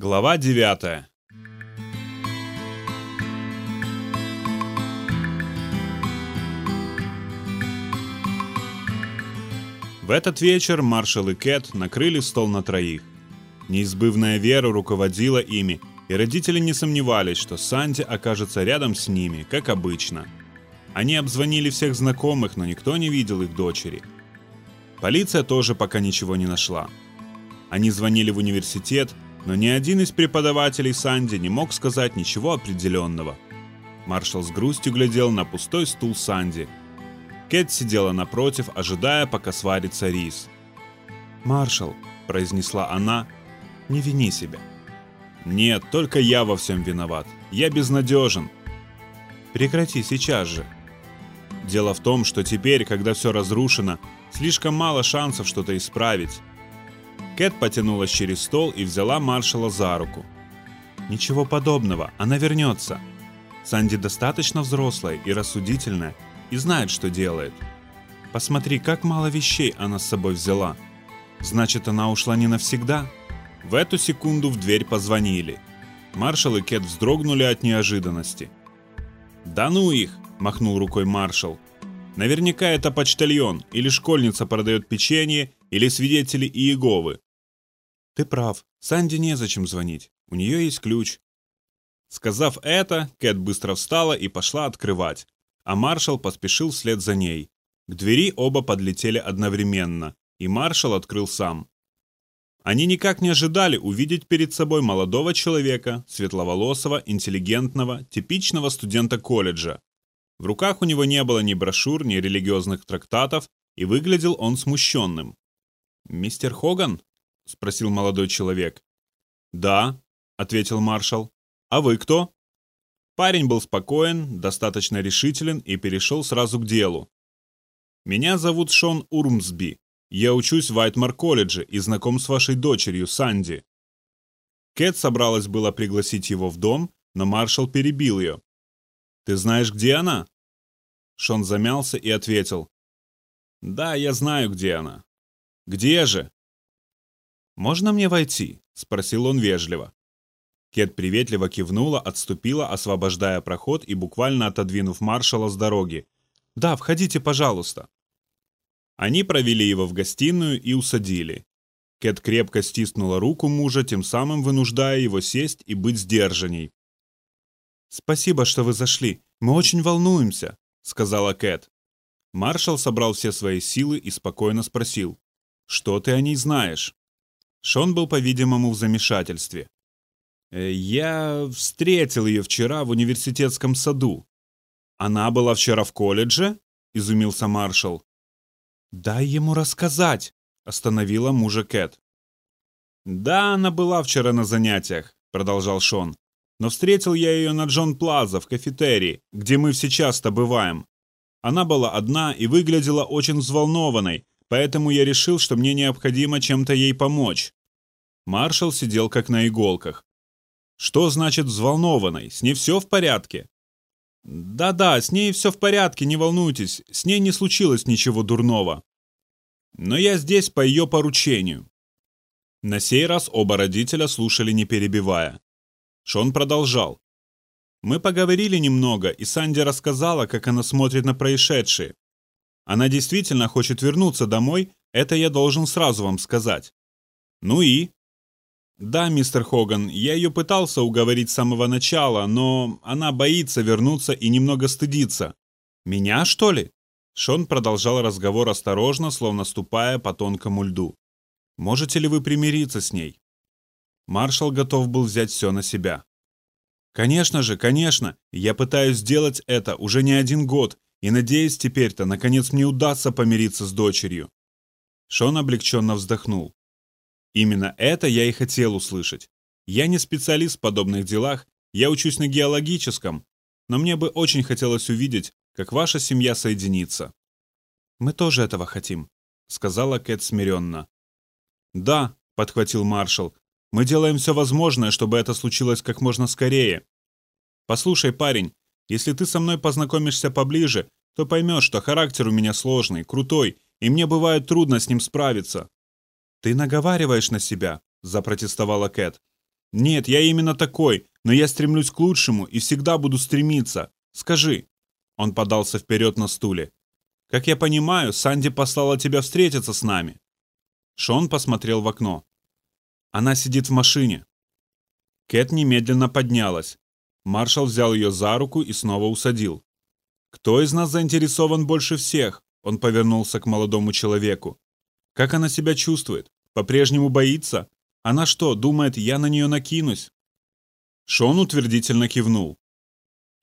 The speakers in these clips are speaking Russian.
Глава 9 В этот вечер маршал и Кэт накрыли стол на троих. Неизбывная вера руководила ими, и родители не сомневались, что Санди окажется рядом с ними, как обычно. Они обзвонили всех знакомых, но никто не видел их дочери. Полиция тоже пока ничего не нашла. Они звонили в университет, но ни один из преподавателей Санди не мог сказать ничего определенного. Маршал с грустью глядел на пустой стул Санди. Кэт сидела напротив, ожидая, пока сварится рис. «Маршал», — произнесла она, — «не вини себя». «Нет, только я во всем виноват. Я безнадежен». «Прекрати сейчас же». Дело в том, что теперь, когда все разрушено, слишком мало шансов что-то исправить. Кэт потянулась через стол и взяла маршала за руку. «Ничего подобного, она вернется. Санди достаточно взрослая и рассудительная, и знает, что делает. Посмотри, как мало вещей она с собой взяла. Значит, она ушла не навсегда?» В эту секунду в дверь позвонили. Маршал и Кэт вздрогнули от неожиданности. «Да ну их!» – махнул рукой маршал. «Наверняка это почтальон, или школьница продает печенье, или свидетели Иеговы. «Ты прав. Санди незачем звонить. У нее есть ключ». Сказав это, Кэт быстро встала и пошла открывать, а маршал поспешил вслед за ней. К двери оба подлетели одновременно, и маршал открыл сам. Они никак не ожидали увидеть перед собой молодого человека, светловолосого, интеллигентного, типичного студента колледжа. В руках у него не было ни брошюр, ни религиозных трактатов, и выглядел он смущенным. «Мистер Хоган?» — спросил молодой человек. «Да», — ответил маршал. «А вы кто?» Парень был спокоен, достаточно решителен и перешел сразу к делу. «Меня зовут Шон Урмсби. Я учусь в Вайтмар-колледже и знаком с вашей дочерью, Санди». Кэт собралась было пригласить его в дом, но маршал перебил ее. «Ты знаешь, где она?» Шон замялся и ответил. «Да, я знаю, где она». «Где же?» «Можно мне войти?» – спросил он вежливо. Кет приветливо кивнула, отступила, освобождая проход и буквально отодвинув маршала с дороги. «Да, входите, пожалуйста». Они провели его в гостиную и усадили. Кет крепко стиснула руку мужа, тем самым вынуждая его сесть и быть сдержанней. «Спасибо, что вы зашли. Мы очень волнуемся», — сказала Кэт. Маршал собрал все свои силы и спокойно спросил. «Что ты о ней знаешь?» Шон был, по-видимому, в замешательстве. «Э, «Я встретил ее вчера в университетском саду». «Она была вчера в колледже?» – изумился маршал. «Дай ему рассказать», – остановила мужа Кэт. «Да, она была вчера на занятиях», – продолжал Шон. «Но встретил я ее на Джон Плаза в кафетерии, где мы все часто бываем. Она была одна и выглядела очень взволнованной, поэтому я решил, что мне необходимо чем-то ей помочь. Маршал сидел как на иголках. Что значит взволнованной? С ней все в порядке? Да-да, с ней все в порядке, не волнуйтесь, с ней не случилось ничего дурного. Но я здесь по ее поручению. На сей раз оба родителя слушали не перебивая. Шон продолжал. Мы поговорили немного, и Санди рассказала, как она смотрит на происшедшее. Она действительно хочет вернуться домой, это я должен сразу вам сказать. Ну и? Да, мистер Хоган, я ее пытался уговорить с самого начала, но она боится вернуться и немного стыдится. Меня, что ли? Шон продолжал разговор осторожно, словно ступая по тонкому льду. Можете ли вы примириться с ней? Маршал готов был взять все на себя. Конечно же, конечно, я пытаюсь сделать это уже не один год, и надеюсь, теперь-то, наконец, мне удастся помириться с дочерью. Шон облегченно вздохнул. Именно это я и хотел услышать. Я не специалист в подобных делах, я учусь на геологическом, но мне бы очень хотелось увидеть, как ваша семья соединится. Мы тоже этого хотим, сказала Кэт смиренно. Да, подхватил маршал, мы делаем все возможное, чтобы это случилось как можно скорее. Послушай, парень, если ты со мной познакомишься поближе, то поймешь, что характер у меня сложный, крутой, и мне бывает трудно с ним справиться». «Ты наговариваешь на себя», – запротестовала Кэт. Нет, я именно такой, но я стремлюсь к лучшему и всегда буду стремиться. Скажи». Он подался вперед на стуле. «Как я понимаю, Санди послала тебя встретиться с нами». Шон посмотрел в окно. «Она сидит в машине». Кэт немедленно поднялась. Маршал взял ее за руку и снова усадил. «Кто из нас заинтересован больше всех?» Он повернулся к молодому человеку. «Как она себя чувствует? По-прежнему боится? Она что, думает, я на нее накинусь?» Шон утвердительно кивнул.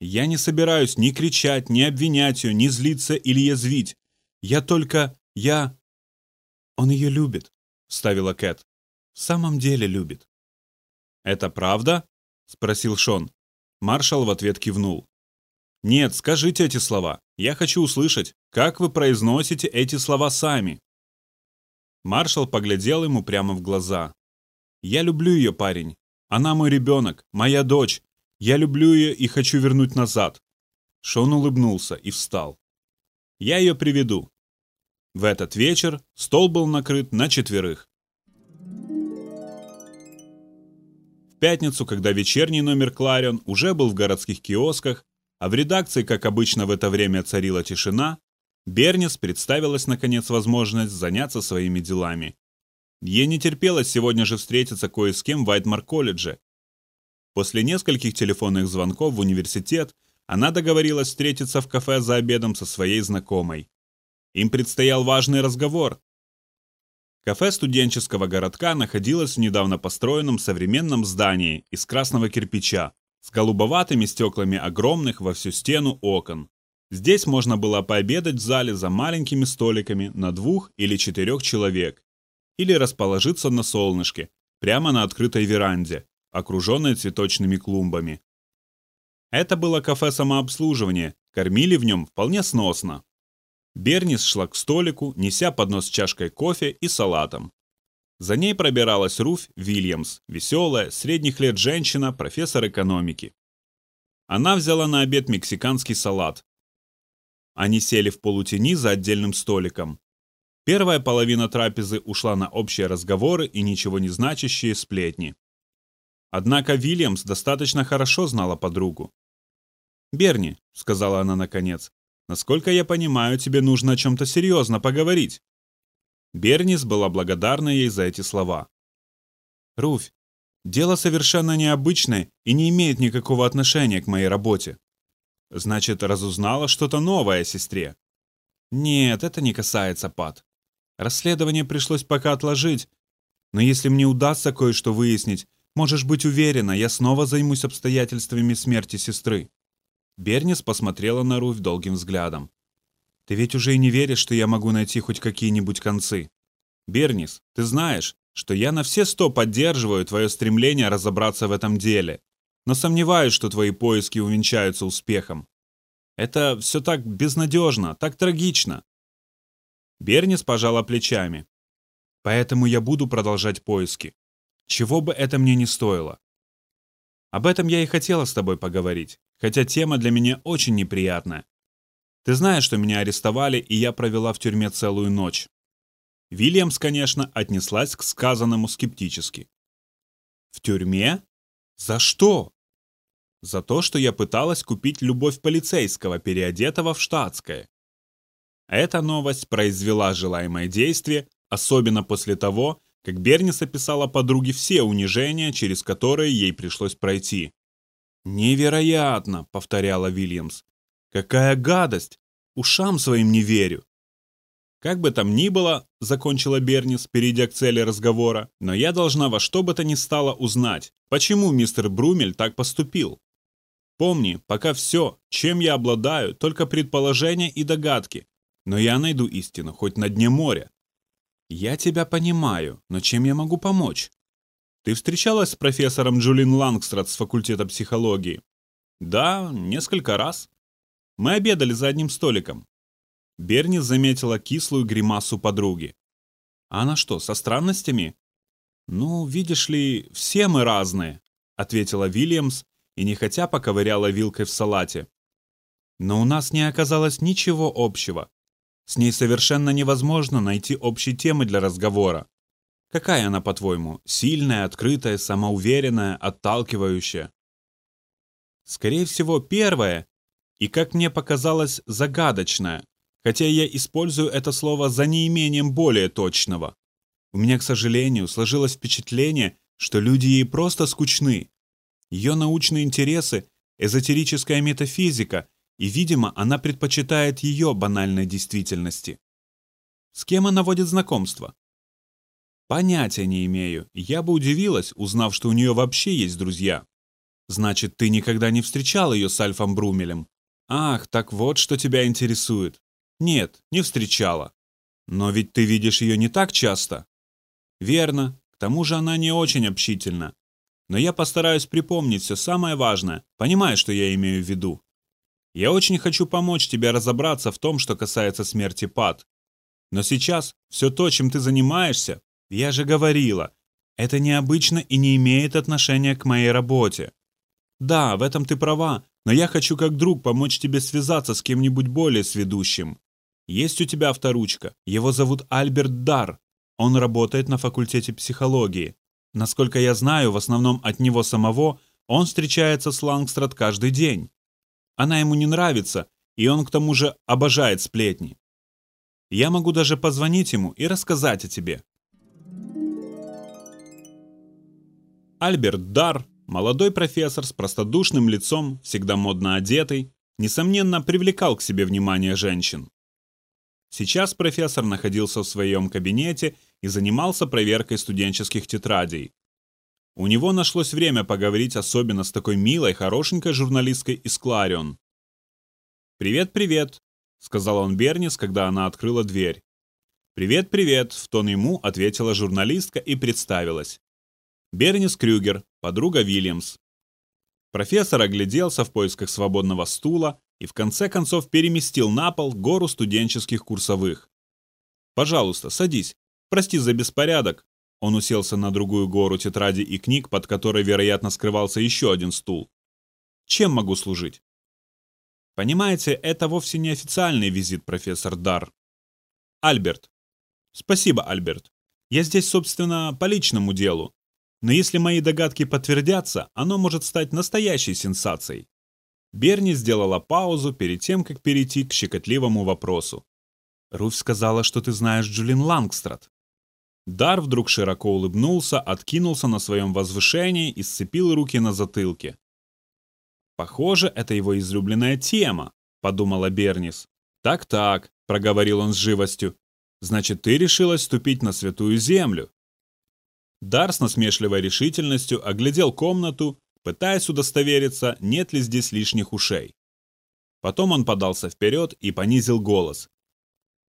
«Я не собираюсь ни кричать, ни обвинять ее, ни злиться или язвить. Я только... я...» «Он ее любит», — вставила Кэт. «В самом деле любит». «Это правда?» — спросил Шон. Маршал в ответ кивнул. «Нет, скажите эти слова. Я хочу услышать, как вы произносите эти слова сами». Маршал поглядел ему прямо в глаза. «Я люблю ее, парень. Она мой ребенок, моя дочь. Я люблю ее и хочу вернуть назад». Шон улыбнулся и встал. «Я ее приведу». В этот вечер стол был накрыт на четверых. В пятницу, когда вечерний номер «Кларион» уже был в городских киосках, а в редакции, как обычно в это время царила тишина, Бернис представилась наконец возможность заняться своими делами. Ей не терпелось сегодня же встретиться кое с кем в Вайтмар-колледже. После нескольких телефонных звонков в университет она договорилась встретиться в кафе за обедом со своей знакомой. Им предстоял важный разговор, Кафе студенческого городка находилось в недавно построенном современном здании из красного кирпича с голубоватыми стеклами огромных во всю стену окон. Здесь можно было пообедать в зале за маленькими столиками на двух или четырех человек или расположиться на солнышке, прямо на открытой веранде, окруженной цветочными клумбами. Это было кафе самообслуживания, кормили в нем вполне сносно. Бернис шла к столику, неся поднос с чашкой кофе и салатом. За ней пробиралась Руф Вильямс, веселая, средних лет женщина, профессор экономики. Она взяла на обед мексиканский салат. Они сели в полутени за отдельным столиком. Первая половина трапезы ушла на общие разговоры и ничего не значащие сплетни. Однако Вильямс достаточно хорошо знала подругу. «Берни», — сказала она наконец, Насколько я понимаю, тебе нужно о чем-то серьезно поговорить». Бернис была благодарна ей за эти слова. «Руфь, дело совершенно необычное и не имеет никакого отношения к моей работе. Значит, разузнала что-то новое о сестре?» «Нет, это не касается Пат. Расследование пришлось пока отложить, но если мне удастся кое-что выяснить, можешь быть уверена, я снова займусь обстоятельствами смерти сестры». Бернис посмотрела на Руфь долгим взглядом. «Ты ведь уже и не веришь, что я могу найти хоть какие-нибудь концы. Бернис, ты знаешь, что я на все сто поддерживаю твое стремление разобраться в этом деле, но сомневаюсь, что твои поиски увенчаются успехом. Это все так безнадежно, так трагично». Бернис пожала плечами. «Поэтому я буду продолжать поиски. Чего бы это мне не стоило. Об этом я и хотела с тобой поговорить, хотя тема для меня очень неприятная. Ты знаешь, что меня арестовали, и я провела в тюрьме целую ночь. Вильямс, конечно, отнеслась к сказанному скептически. В тюрьме? За что? За то, что я пыталась купить любовь полицейского, переодетого в штатское. Эта новость произвела желаемое действие, особенно после того, как Бернис описала подруге все унижения, через которые ей пришлось пройти. «Невероятно!» — повторяла Вильямс. «Какая гадость! Ушам своим не верю!» «Как бы там ни было», — закончила Бернис, перейдя к цели разговора, «но я должна во что бы то ни стало узнать, почему мистер Брумель так поступил. Помни, пока все, чем я обладаю, только предположения и догадки, но я найду истину хоть на дне моря, «Я тебя понимаю, но чем я могу помочь?» «Ты встречалась с профессором Джулин Лангстрад с факультета психологии?» «Да, несколько раз. Мы обедали за одним столиком». Берни заметила кислую гримасу подруги. «А она что, со странностями?» «Ну, видишь ли, все мы разные», — ответила Вильямс и нехотя поковыряла вилкой в салате. «Но у нас не оказалось ничего общего. С ней совершенно невозможно найти общей темы для разговора. Какая она, по-твоему? Сильная, открытая, самоуверенная, отталкивающая? Скорее всего, первая, и, как мне показалось, загадочная, хотя я использую это слово за неимением более точного. У меня, к сожалению, сложилось впечатление, что люди ей просто скучны. Ее научные интересы – эзотерическая метафизика, и, видимо, она предпочитает ее банальной действительности. С кем она водит знакомство? Понятия не имею. Я бы удивилась, узнав, что у нее вообще есть друзья. Значит, ты никогда не встречал ее с Альфом Брумелем? Ах, так вот, что тебя интересует. Нет, не встречала. Но ведь ты видишь ее не так часто. Верно. К тому же она не очень общительна. Но я постараюсь припомнить все самое важное, понимая, что я имею в виду. Я очень хочу помочь тебе разобраться в том, что касается смерти Пат. Но сейчас все то, чем ты занимаешься, я же говорила, это необычно и не имеет отношения к моей работе. Да, в этом ты права, но я хочу как друг помочь тебе связаться с кем-нибудь более сведущим. Есть у тебя авторучка, его зовут Альберт Дар. Он работает на факультете психологии. Насколько я знаю, в основном от него самого, он встречается с Лангстрад каждый день. Она ему не нравится, и он к тому же обожает сплетни. Я могу даже позвонить ему и рассказать о тебе. Альберт Дар, молодой профессор с простодушным лицом, всегда модно одетый, несомненно, привлекал к себе внимание женщин. Сейчас профессор находился в своем кабинете и занимался проверкой студенческих тетрадей. У него нашлось время поговорить особенно с такой милой, хорошенькой журналисткой из Кларион. «Привет-привет», — сказал он Бернис, когда она открыла дверь. «Привет-привет», — в тон ему ответила журналистка и представилась. Бернис Крюгер, подруга Вильямс. Профессор огляделся в поисках свободного стула и в конце концов переместил на пол гору студенческих курсовых. «Пожалуйста, садись. Прости за беспорядок». Он уселся на другую гору тетради и книг, под которой, вероятно, скрывался еще один стул. «Чем могу служить?» «Понимаете, это вовсе не официальный визит, профессор Дар. Альберт». «Спасибо, Альберт. Я здесь, собственно, по личному делу. Но если мои догадки подтвердятся, оно может стать настоящей сенсацией. Берни сделала паузу перед тем, как перейти к щекотливому вопросу. «Руфь сказала, что ты знаешь Джулин Лангстрад». Дар вдруг широко улыбнулся, откинулся на своем возвышении и сцепил руки на затылке. «Похоже, это его излюбленная тема», — подумала Бернис. «Так-так», — проговорил он с живостью. «Значит, ты решилась ступить на святую землю. Дар с насмешливой решительностью оглядел комнату, пытаясь удостовериться, нет ли здесь лишних ушей. Потом он подался вперед и понизил голос.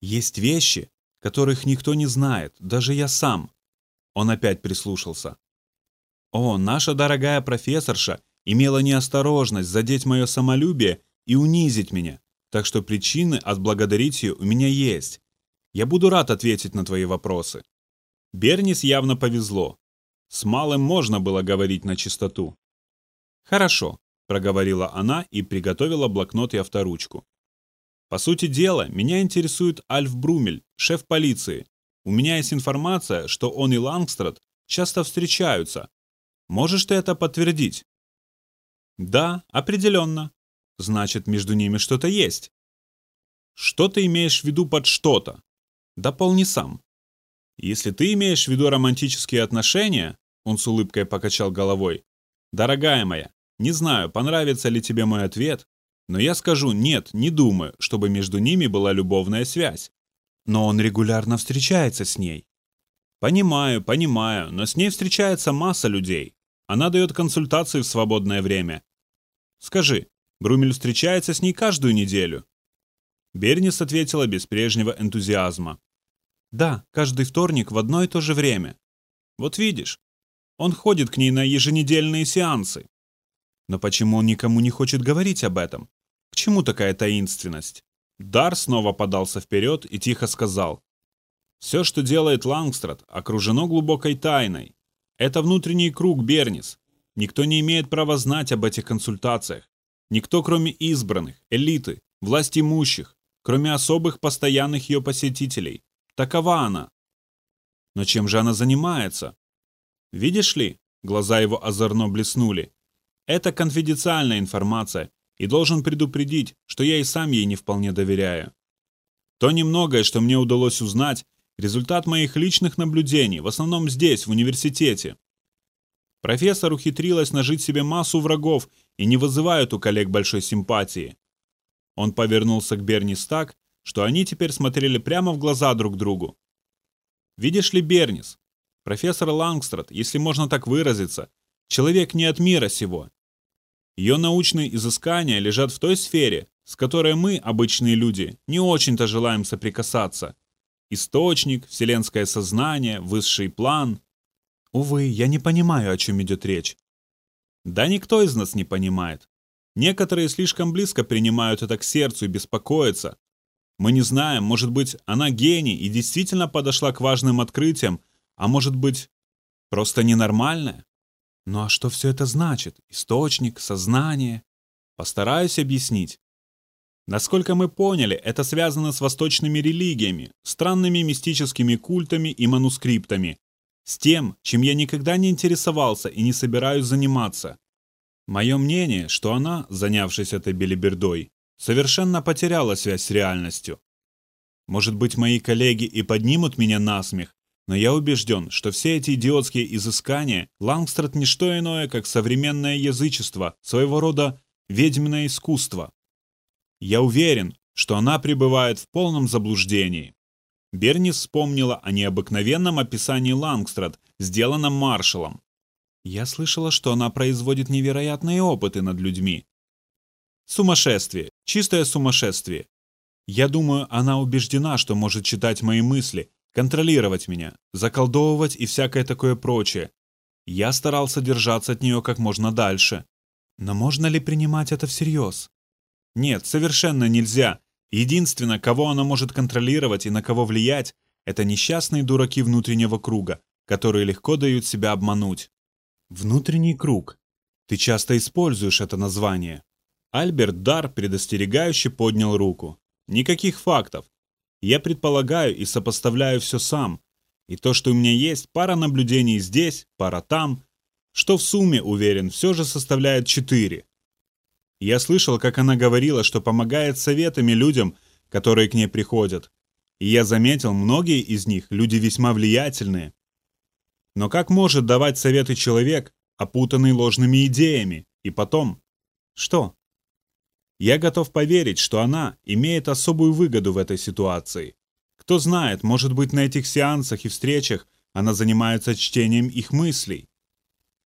«Есть вещи, которых никто не знает, даже я сам». Он опять прислушался. «О, наша дорогая профессорша имела неосторожность задеть мое самолюбие и унизить меня, так что причины отблагодарить ее у меня есть. Я буду рад ответить на твои вопросы». Бернис явно повезло. С малым можно было говорить на чистоту. «Хорошо», — проговорила она и приготовила блокнот и авторучку. «По сути дела, меня интересует Альф Брумель, шеф полиции. У меня есть информация, что он и Лангстрад часто встречаются. Можешь ты это подтвердить?» «Да, определенно. Значит, между ними что-то есть». «Что ты имеешь в виду под что-то?» «Дополни сам». Если ты имеешь в виду романтические отношения, он с улыбкой покачал головой. Дорогая моя, не знаю, понравится ли тебе мой ответ, но я скажу нет, не думаю, чтобы между ними была любовная связь. Но он регулярно встречается с ней. Понимаю, понимаю, но с ней встречается масса людей. Она дает консультации в свободное время. Скажи, Брумель встречается с ней каждую неделю? Бернис ответила без прежнего энтузиазма. Да, каждый вторник в одно и то же время. Вот видишь, он ходит к ней на еженедельные сеансы. Но почему он никому не хочет говорить об этом? К чему такая таинственность? Дар снова подался вперед и тихо сказал. Все, что делает Лангстрад, окружено глубокой тайной. Это внутренний круг Бернис. Никто не имеет права знать об этих консультациях. Никто, кроме избранных, элиты, власть имущих, кроме особых постоянных ее посетителей. Такова она. Но чем же она занимается? Видишь ли, глаза его озорно блеснули. Это конфиденциальная информация, и должен предупредить, что я и сам ей не вполне доверяю. То немногое, что мне удалось узнать, результат моих личных наблюдений, в основном здесь, в университете. Профессор ухитрилась нажить себе массу врагов и не вызывает у коллег большой симпатии. Он повернулся к Бернис так, что они теперь смотрели прямо в глаза друг другу. «Видишь ли, Бернис, профессор Лангстрад, если можно так выразиться, человек не от мира сего. Ее научные изыскания лежат в той сфере, с которой мы, обычные люди, не очень-то желаем соприкасаться. Источник, вселенское сознание, высший план. Увы, я не понимаю, о чем идет речь. Да никто из нас не понимает. Некоторые слишком близко принимают это к сердцу и беспокоятся. Мы не знаем, может быть, она гений и действительно подошла к важным открытиям, а может быть, просто ненормальная? Ну а что все это значит? Источник, сознание? Постараюсь объяснить. Насколько мы поняли, это связано с восточными религиями, странными мистическими культами и манускриптами, с тем, чем я никогда не интересовался и не собираюсь заниматься. Мое мнение, что она, занявшись этой белибердой, совершенно потеряла связь с реальностью. Может быть, мои коллеги и поднимут меня на смех, но я убежден, что все эти идиотские изыскания Лангстрад не что иное, как современное язычество, своего рода ведьминое искусство. Я уверен, что она пребывает в полном заблуждении. Берни вспомнила о необыкновенном описании Лангстрад, сделанном маршалом. Я слышала, что она производит невероятные опыты над людьми. Сумасшествие, чистое сумасшествие. Я думаю, она убеждена, что может читать мои мысли, контролировать меня, заколдовывать и всякое такое прочее. Я старался держаться от нее как можно дальше. Но можно ли принимать это всерьез? Нет, совершенно нельзя. Единственное, кого она может контролировать и на кого влиять, это несчастные дураки внутреннего круга, которые легко дают себя обмануть. Внутренний круг. Ты часто используешь это название. Альберт Дар предостерегающе поднял руку. Никаких фактов. Я предполагаю и сопоставляю все сам. И то, что у меня есть, пара наблюдений здесь, пара там, что в сумме, уверен, все же составляет четыре. Я слышал, как она говорила, что помогает советами людям, которые к ней приходят. И я заметил, многие из них люди весьма влиятельные. Но как может давать советы человек, опутанный ложными идеями? И потом... Что? Я готов поверить, что она имеет особую выгоду в этой ситуации. Кто знает, может быть, на этих сеансах и встречах она занимается чтением их мыслей.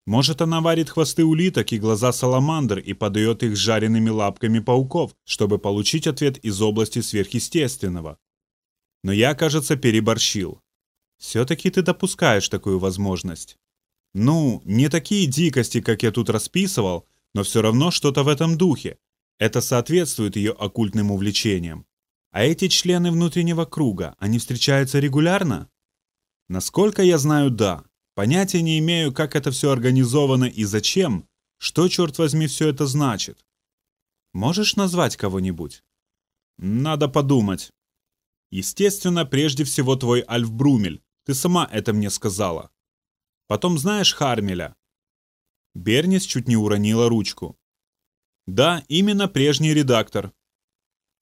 Может, она варит хвосты улиток и глаза саламандр и подает их жареными лапками пауков, чтобы получить ответ из области сверхъестественного. Но я, кажется, переборщил. Все-таки ты допускаешь такую возможность. Ну, не такие дикости, как я тут расписывал, но все равно что-то в этом духе, это соответствует ее оккультным увлечениям. А эти члены внутреннего круга, они встречаются регулярно? Насколько я знаю, да. Понятия не имею, как это все организовано и зачем. Что, черт возьми, все это значит? Можешь назвать кого-нибудь? Надо подумать. Естественно, прежде всего твой Альф Брумель. Ты сама это мне сказала. Потом знаешь Хармеля? Бернис чуть не уронила ручку. Да, именно прежний редактор.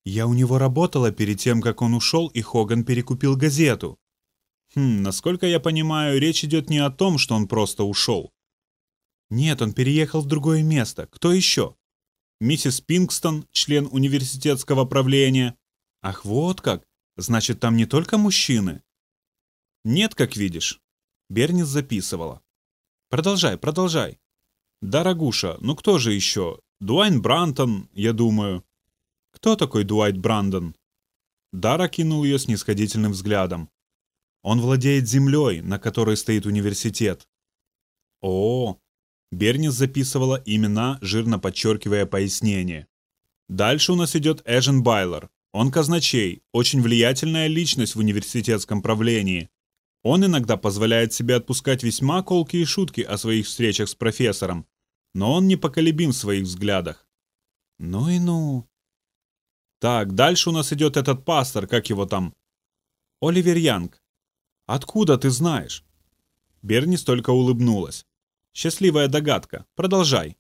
Я у него работала перед тем, как он ушел, и Хоган перекупил газету. Хм, насколько я понимаю, речь идет не о том, что он просто ушел. Нет, он переехал в другое место. Кто еще? Миссис Пингстон, член университетского правления. Ах, вот как. Значит, там не только мужчины? Нет, как видишь. Бернис записывала. Продолжай, продолжай. Дорогуша, ну кто же еще? Дуайн Брантон, я думаю. Кто такой Дуайт Брандон? Дара кинул ее снисходительным взглядом. Он владеет землей, на которой стоит университет. О, Бернис записывала имена, жирно подчеркивая пояснение. Дальше у нас идет Эжен Байлер. Он казначей, очень влиятельная личность в университетском правлении. Он иногда позволяет себе отпускать весьма колкие шутки о своих встречах с профессором, но он непоколебим в своих взглядах. Ну и ну. Так, дальше у нас идет этот пастор, как его там? Оливер Янг. «Откуда ты знаешь?» Бернис только улыбнулась. «Счастливая догадка. Продолжай».